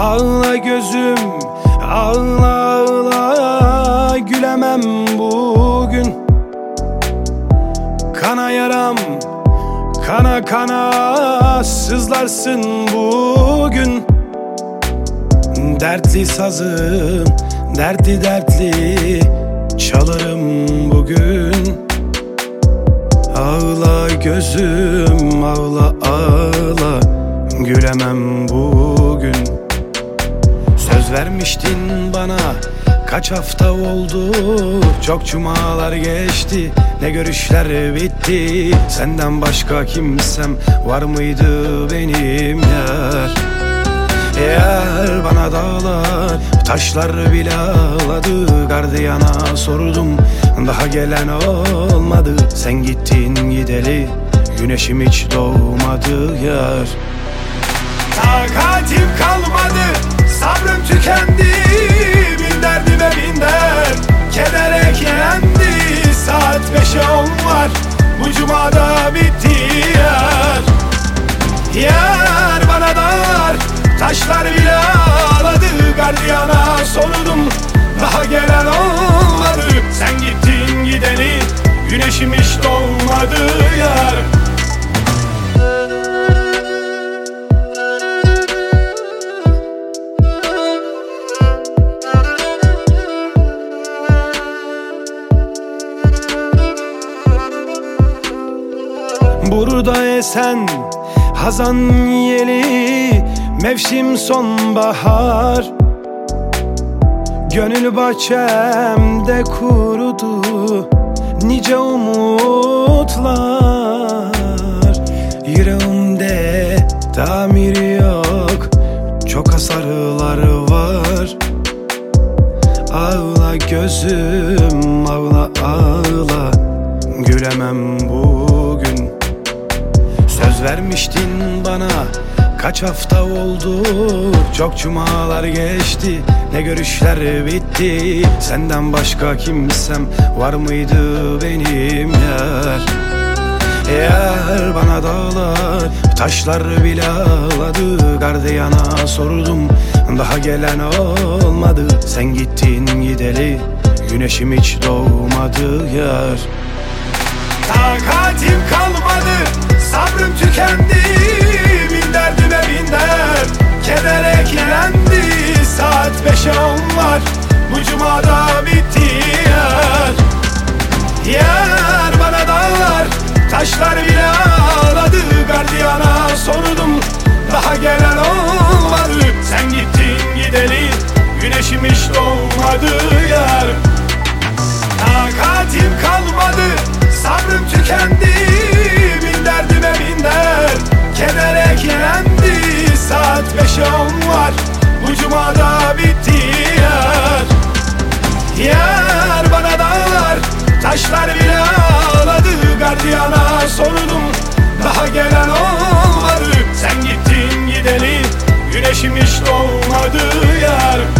Ağla gözüm ağla ağla Gülemem bugün. Kana yaram kana kana Sızlarsın bugün. Dertli sazım dertli dertli Çalarım bugün. Ağla gözüm ağla ağla Gülemem bugün. Vermiştin bana. Kaç hafta oldu? Çok cumalar geçti. Ne görüşler bitti? Senden başka kimsem var mıydı benim? Yar Yar bana dağlar taşlar bile ağladı. Gardiyana sordum daha gelen olmadı. Sen gittin gideli güneşim hiç doğmadı. Yar Takatim kalmadı tükendi Bin derdime bin dert keder eklendi Saat beşe on var. Bu cumada bitti yar Yar bana dar taşlar bile ağladı. Gardiyana sordum daha gelen olmadı Burada esen hazan yeli Mevsim sonbahar. Gönül bahçemde kurudu Nice umutlar. Yüreğimde tamir yok Çok hasarlar var. Ağla gözüm ağla ağla. Gülemem bugün Vermiştin bana. Kaç hafta oldu? Çok cumalar geçti. Ne görüşler bitti? Senden başka kimsem Var mıydı benim? Yar Yar bana dağlar Taşlar bile ağladı. Gardiyana sordum Daha gelen olmadı. Sen gittin gideli Güneşim hiç doğmadı. Yar Takatim kalmadı Sabrım tükendi Bin derdime bin dert Keder eklendi Saat beşe on var Bu cumada bitti yar Yar bana dağlar Taşlar bile ağladı. Gardiyana sordum Daha gelen olmadı. Sen gittin gideli Güneşim hiç doğmadı yar Takatim kalmadı Sabrım tükendi akşam var Bu cumada bitti yer. Yer bana dağlar Taşlar bile ağladı. Gardiyana sordum Daha gelen olmadı. Sen gittin gideli Güneşim hiç doğmadı yar